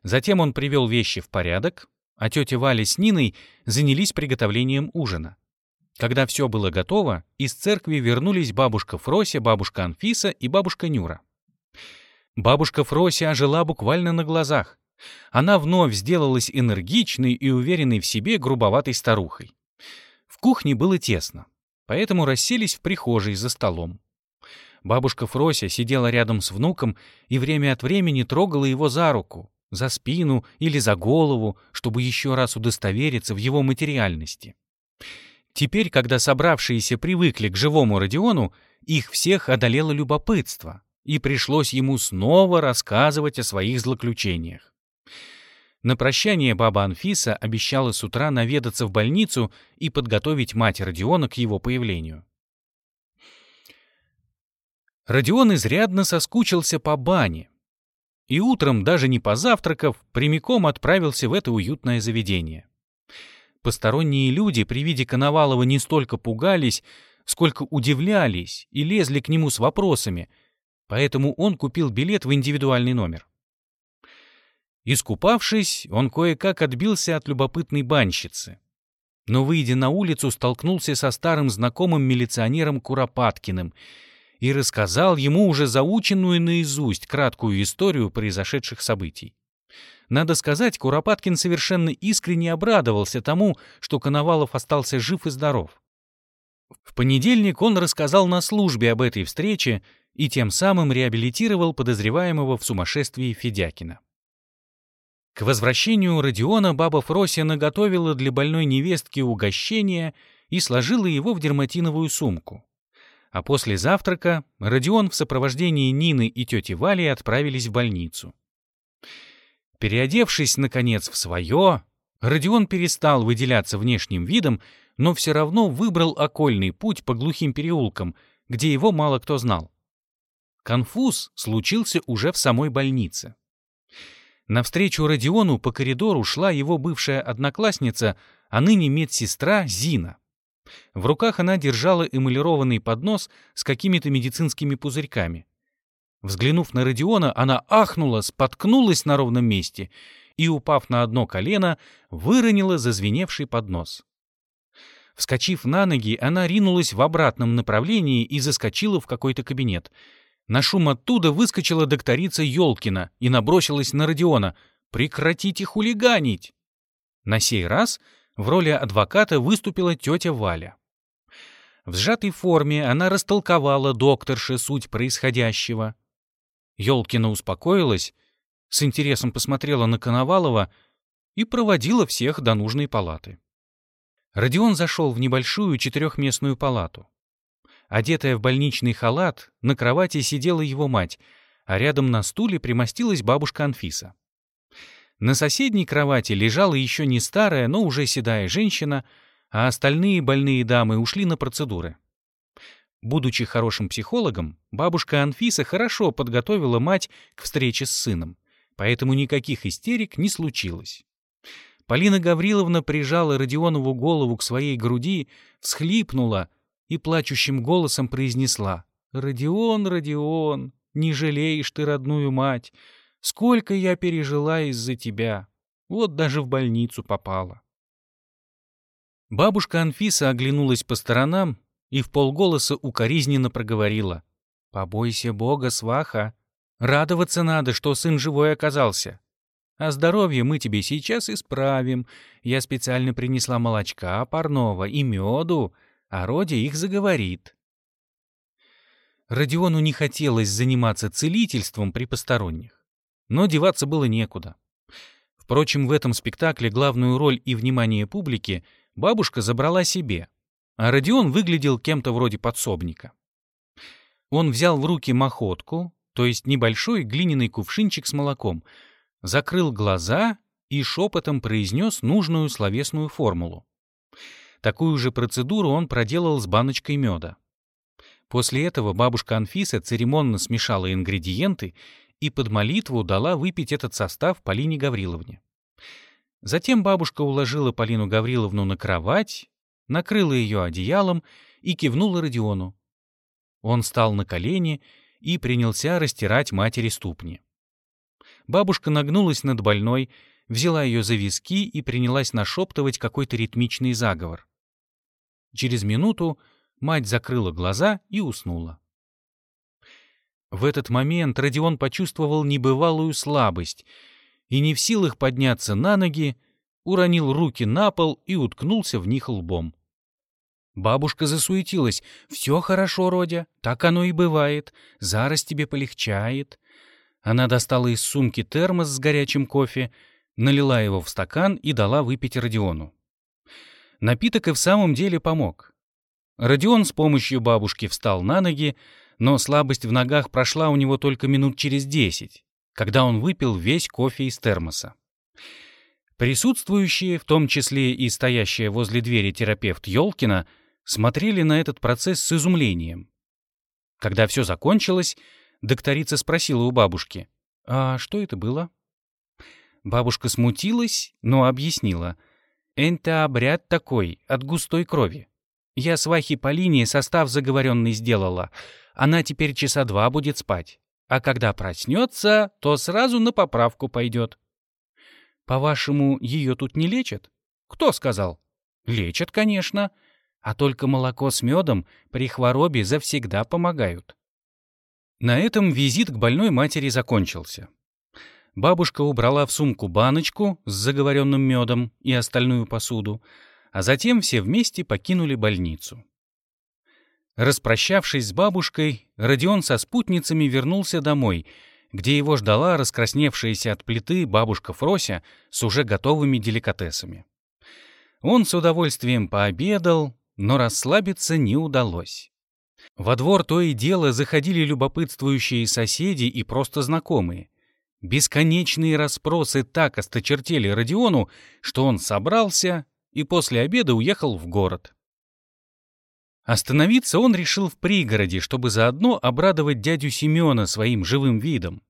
Затем он привел вещи в порядок, а тетя Валя с Ниной занялись приготовлением ужина. Когда все было готово, из церкви вернулись бабушка Фрося, бабушка Анфиса и бабушка Нюра. Бабушка Фрося ожила буквально на глазах. Она вновь сделалась энергичной и уверенной в себе грубоватой старухой. В кухне было тесно, поэтому расселись в прихожей за столом. Бабушка Фрося сидела рядом с внуком и время от времени трогала его за руку, за спину или за голову, чтобы еще раз удостовериться в его материальности. Теперь, когда собравшиеся привыкли к живому Родиону, их всех одолело любопытство, и пришлось ему снова рассказывать о своих злоключениях. На прощание баба Анфиса обещала с утра наведаться в больницу и подготовить мать Родиона к его появлению. Родион изрядно соскучился по бане, и утром, даже не позавтракав, прямиком отправился в это уютное заведение. Посторонние люди при виде Коновалова не столько пугались, сколько удивлялись и лезли к нему с вопросами, поэтому он купил билет в индивидуальный номер. Искупавшись, он кое-как отбился от любопытной банщицы. Но, выйдя на улицу, столкнулся со старым знакомым милиционером Куропаткиным — и рассказал ему уже заученную наизусть краткую историю произошедших событий. Надо сказать, Куропаткин совершенно искренне обрадовался тому, что Коновалов остался жив и здоров. В понедельник он рассказал на службе об этой встрече и тем самым реабилитировал подозреваемого в сумасшествии Федякина. К возвращению Родиона баба Фрося наготовила для больной невестки угощение и сложила его в дерматиновую сумку а после завтрака Родион в сопровождении Нины и тети Вали отправились в больницу. Переодевшись, наконец, в свое, Родион перестал выделяться внешним видом, но все равно выбрал окольный путь по глухим переулкам, где его мало кто знал. Конфуз случился уже в самой больнице. Навстречу Родиону по коридору шла его бывшая одноклассница, а ныне медсестра Зина. В руках она держала эмалированный поднос с какими-то медицинскими пузырьками. Взглянув на Родиона, она ахнула, споткнулась на ровном месте и, упав на одно колено, выронила зазвеневший поднос. Вскочив на ноги, она ринулась в обратном направлении и заскочила в какой-то кабинет. На шум оттуда выскочила докторица Ёлкина и набросилась на Родиона. «Прекратите хулиганить!» На сей раз — в роли адвоката выступила тетя Валя. В сжатой форме она растолковала докторше суть происходящего. Ёлкина успокоилась, с интересом посмотрела на Коновалова и проводила всех до нужной палаты. Родион зашел в небольшую четырехместную палату. Одетая в больничный халат, на кровати сидела его мать, а рядом на стуле примостилась бабушка Анфиса. На соседней кровати лежала еще не старая, но уже седая женщина, а остальные больные дамы ушли на процедуры. Будучи хорошим психологом, бабушка Анфиса хорошо подготовила мать к встрече с сыном, поэтому никаких истерик не случилось. Полина Гавриловна прижала Родионову голову к своей груди, всхлипнула и плачущим голосом произнесла «Родион, Родион, не жалеешь ты родную мать, Сколько я пережила из-за тебя. Вот даже в больницу попала. Бабушка Анфиса оглянулась по сторонам и в полголоса укоризненно проговорила. «Побойся Бога, сваха. Радоваться надо, что сын живой оказался. А здоровье мы тебе сейчас исправим. Я специально принесла молочка парного и меду, а Роди их заговорит». Родиону не хотелось заниматься целительством при посторонних но деваться было некуда. Впрочем, в этом спектакле главную роль и внимание публики бабушка забрала себе, а Родион выглядел кем-то вроде подсобника. Он взял в руки махотку, то есть небольшой глиняный кувшинчик с молоком, закрыл глаза и шепотом произнес нужную словесную формулу. Такую же процедуру он проделал с баночкой меда. После этого бабушка Анфиса церемонно смешала ингредиенты и под молитву дала выпить этот состав Полине Гавриловне. Затем бабушка уложила Полину Гавриловну на кровать, накрыла ее одеялом и кивнула Родиону. Он стал на колени и принялся растирать матери ступни. Бабушка нагнулась над больной, взяла ее за виски и принялась нашептывать какой-то ритмичный заговор. Через минуту мать закрыла глаза и уснула. В этот момент Родион почувствовал небывалую слабость и не в силах подняться на ноги, уронил руки на пол и уткнулся в них лбом. Бабушка засуетилась. «Все хорошо, Родя, так оно и бывает. Зараз тебе полегчает». Она достала из сумки термос с горячим кофе, налила его в стакан и дала выпить Родиону. Напиток и в самом деле помог. Родион с помощью бабушки встал на ноги, но слабость в ногах прошла у него только минут через десять, когда он выпил весь кофе из термоса. Присутствующие, в том числе и стоящая возле двери терапевт Ёлкина, смотрели на этот процесс с изумлением. Когда все закончилось, докторица спросила у бабушки, «А что это было?» Бабушка смутилась, но объяснила, «Это обряд такой, от густой крови. Я свахе Полине состав заговоренный сделала. Она теперь часа два будет спать. А когда проснется, то сразу на поправку пойдет. По-вашему, ее тут не лечат? Кто сказал? Лечат, конечно. А только молоко с медом при хворобе завсегда помогают. На этом визит к больной матери закончился. Бабушка убрала в сумку баночку с заговоренным медом и остальную посуду, а затем все вместе покинули больницу. Распрощавшись с бабушкой, Родион со спутницами вернулся домой, где его ждала раскрасневшаяся от плиты бабушка Фрося с уже готовыми деликатесами. Он с удовольствием пообедал, но расслабиться не удалось. Во двор то и дело заходили любопытствующие соседи и просто знакомые. Бесконечные расспросы так осточертели Родиону, что он собрался и после обеда уехал в город. Остановиться он решил в пригороде, чтобы заодно обрадовать дядю Семена своим живым видом.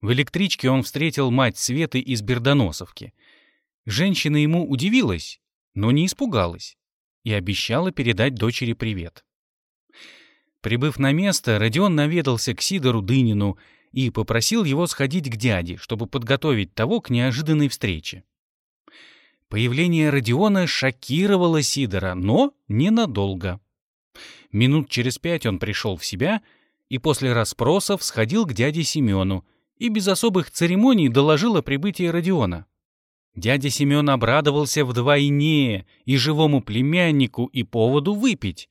В электричке он встретил мать Светы из Бердоносовки. Женщина ему удивилась, но не испугалась и обещала передать дочери привет. Прибыв на место, Родион наведался к Сидору Дынину и попросил его сходить к дяде, чтобы подготовить того к неожиданной встрече. Появление Родиона шокировало Сидора, но ненадолго. Минут через пять он пришел в себя и после расспросов сходил к дяде Семену и без особых церемоний доложил о прибытии Родиона. Дядя Семен обрадовался вдвойне и живому племяннику, и поводу выпить,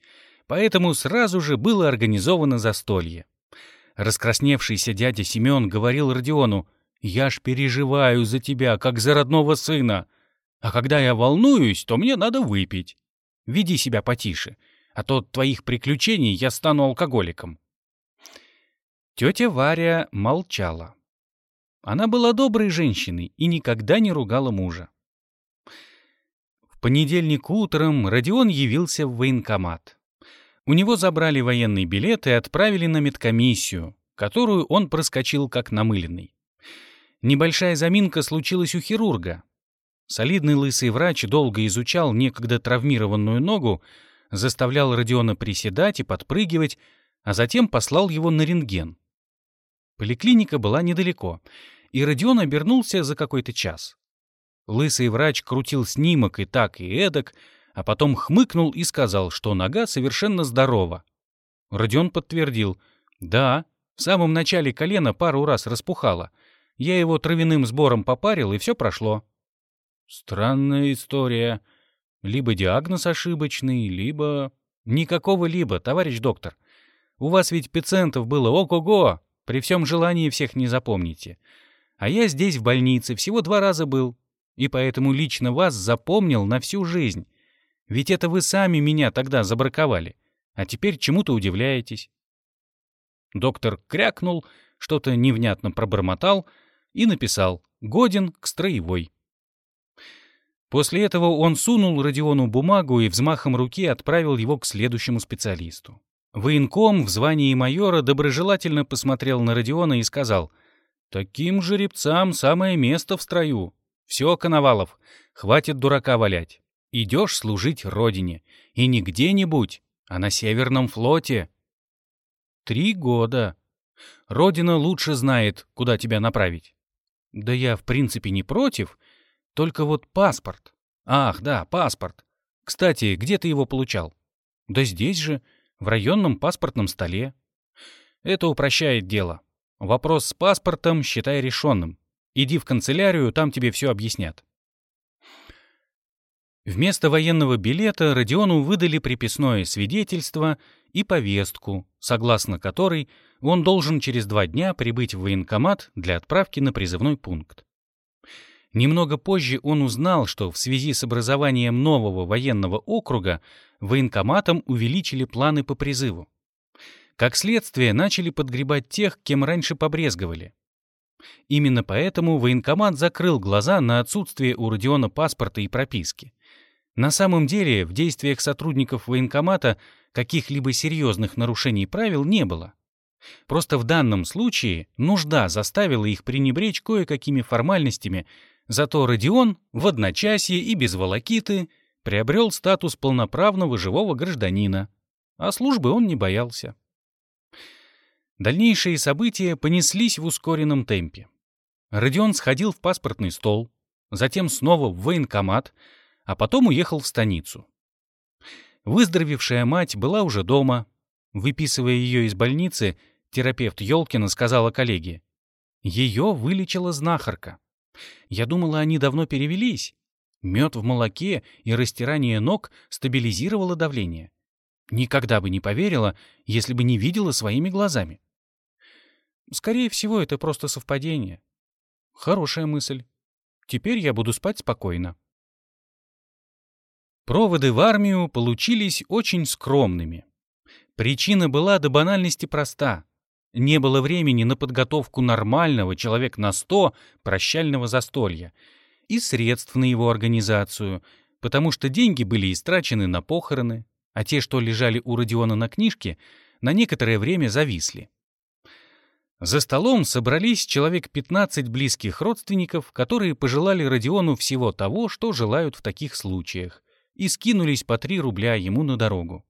поэтому сразу же было организовано застолье. Раскрасневшийся дядя Семен говорил Родиону, «Я ж переживаю за тебя, как за родного сына. А когда я волнуюсь, то мне надо выпить. Веди себя потише, а то от твоих приключений я стану алкоголиком». Тетя Варя молчала. Она была доброй женщиной и никогда не ругала мужа. В понедельник утром Родион явился в военкомат. У него забрали военный билет и отправили на медкомиссию, которую он проскочил как намыленный. Небольшая заминка случилась у хирурга, Солидный лысый врач долго изучал некогда травмированную ногу, заставлял Родиона приседать и подпрыгивать, а затем послал его на рентген. Поликлиника была недалеко, и Родион обернулся за какой-то час. Лысый врач крутил снимок и так, и эдак, а потом хмыкнул и сказал, что нога совершенно здорова. Родион подтвердил. «Да, в самом начале колено пару раз распухало. Я его травяным сбором попарил, и все прошло». Странная история. Либо диагноз ошибочный, либо... Никакого либо, товарищ доктор. У вас ведь пациентов было ого-го. При всем желании всех не запомните. А я здесь, в больнице, всего два раза был. И поэтому лично вас запомнил на всю жизнь. Ведь это вы сами меня тогда забраковали. А теперь чему-то удивляетесь. Доктор крякнул, что-то невнятно пробормотал и написал «Годен к строевой». После этого он сунул Родиону бумагу и взмахом руки отправил его к следующему специалисту. Военком в звании майора доброжелательно посмотрел на Родиона и сказал, «Таким жеребцам самое место в строю. Все, Коновалов, хватит дурака валять. Идешь служить родине. И не где-нибудь, а на Северном флоте». «Три года. Родина лучше знает, куда тебя направить». «Да я, в принципе, не против», только вот паспорт. Ах, да, паспорт. Кстати, где ты его получал? Да здесь же, в районном паспортном столе. Это упрощает дело. Вопрос с паспортом считай решенным. Иди в канцелярию, там тебе все объяснят. Вместо военного билета Родиону выдали приписное свидетельство и повестку, согласно которой он должен через два дня прибыть в военкомат для отправки на призывной пункт. Немного позже он узнал, что в связи с образованием нового военного округа военкоматом увеличили планы по призыву. Как следствие, начали подгребать тех, кем раньше побрезговали. Именно поэтому военкомат закрыл глаза на отсутствие у Родиона паспорта и прописки. На самом деле, в действиях сотрудников военкомата каких-либо серьезных нарушений правил не было. Просто в данном случае нужда заставила их пренебречь кое-какими формальностями, зато Родион в одночасье и без волокиты приобрел статус полноправного живого гражданина, а службы он не боялся. Дальнейшие события понеслись в ускоренном темпе. Родион сходил в паспортный стол, затем снова в военкомат, а потом уехал в станицу. Выздоровевшая мать была уже дома. Выписывая ее из больницы, терапевт Ёлкина сказала коллеге. Ее вылечила знахарка. Я думала, они давно перевелись. Мед в молоке и растирание ног стабилизировало давление. Никогда бы не поверила, если бы не видела своими глазами. Скорее всего, это просто совпадение. Хорошая мысль. Теперь я буду спать спокойно. Проводы в армию получились очень скромными. Причина была до банальности проста. Не было времени на подготовку нормального человек на сто прощального застолья и средств на его организацию, потому что деньги были истрачены на похороны, а те, что лежали у Родиона на книжке, на некоторое время зависли. За столом собрались человек 15 близких родственников, которые пожелали Родиону всего того, что желают в таких случаях и скинулись по 3 рубля ему на дорогу.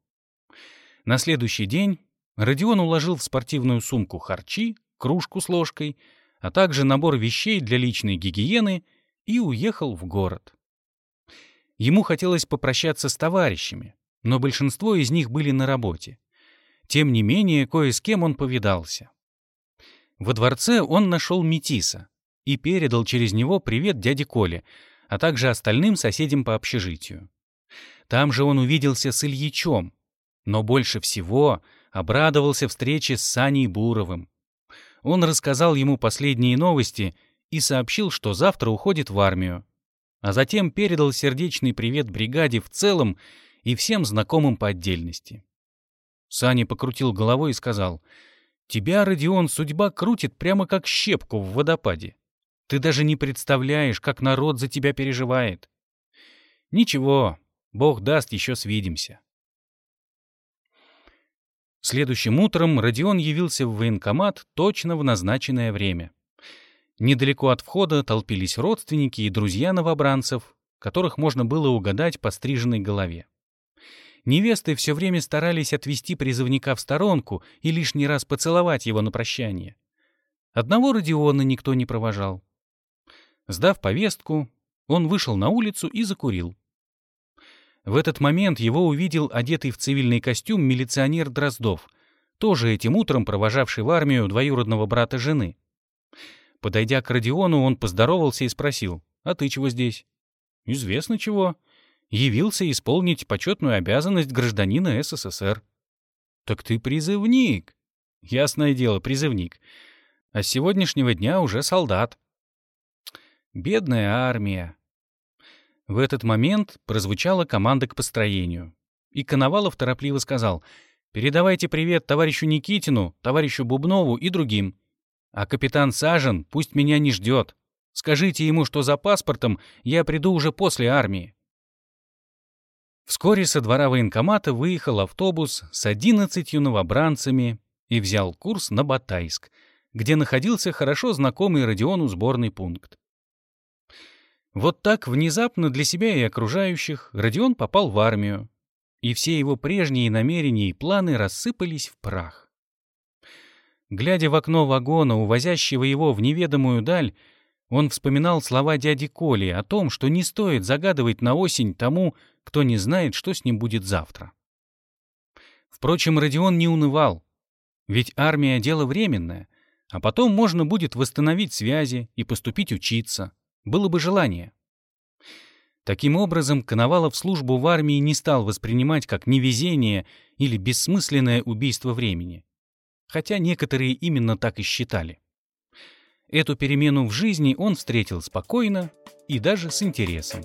На следующий день Родион уложил в спортивную сумку харчи, кружку с ложкой, а также набор вещей для личной гигиены и уехал в город. Ему хотелось попрощаться с товарищами, но большинство из них были на работе. Тем не менее, кое с кем он повидался. Во дворце он нашел Метиса и передал через него привет дяде Коле, а также остальным соседям по общежитию. Там же он увиделся с Ильичом, но больше всего обрадовался встрече с Саней Буровым. Он рассказал ему последние новости и сообщил, что завтра уходит в армию, а затем передал сердечный привет бригаде в целом и всем знакомым по отдельности. Саня покрутил головой и сказал, «Тебя, Родион, судьба крутит прямо как щепку в водопаде. Ты даже не представляешь, как народ за тебя переживает». «Ничего, Бог даст, еще свидимся. Следующим утром Родион явился в военкомат точно в назначенное время. Недалеко от входа толпились родственники и друзья новобранцев, которых можно было угадать по стриженной голове. Невесты все время старались отвести призывника в сторонку и лишний раз поцеловать его на прощание. Одного Родиона никто не провожал. Сдав повестку, он вышел на улицу и закурил. В этот момент его увидел одетый в цивильный костюм милиционер Дроздов, тоже этим утром провожавший в армию двоюродного брата жены. Подойдя к Родиону, он поздоровался и спросил, «А ты чего здесь?» «Известно чего. Явился исполнить почетную обязанность гражданина СССР». «Так ты призывник». «Ясное дело, призывник. А с сегодняшнего дня уже солдат». «Бедная армия», в этот момент прозвучала команда к построению. И Коновалов торопливо сказал «Передавайте привет товарищу Никитину, товарищу Бубнову и другим. А капитан Сажен пусть меня не ждет. Скажите ему, что за паспортом я приду уже после армии». Вскоре со двора военкомата выехал автобус с одиннадцатью новобранцами и взял курс на Батайск, где находился хорошо знакомый Родиону сборный пункт. Вот так внезапно для себя и окружающих Родион попал в армию, и все его прежние намерения и планы рассыпались в прах. Глядя в окно вагона, увозящего его в неведомую даль, он вспоминал слова дяди Коли о том, что не стоит загадывать на осень тому, кто не знает, что с ним будет завтра. Впрочем, Родион не унывал, ведь армия — дело временное, А потом можно будет восстановить связи и поступить учиться. Было бы желание. Таким образом, Коновалов службу в армии не стал воспринимать как невезение или бессмысленное убийство времени. Хотя некоторые именно так и считали. Эту перемену в жизни он встретил спокойно и даже с интересом.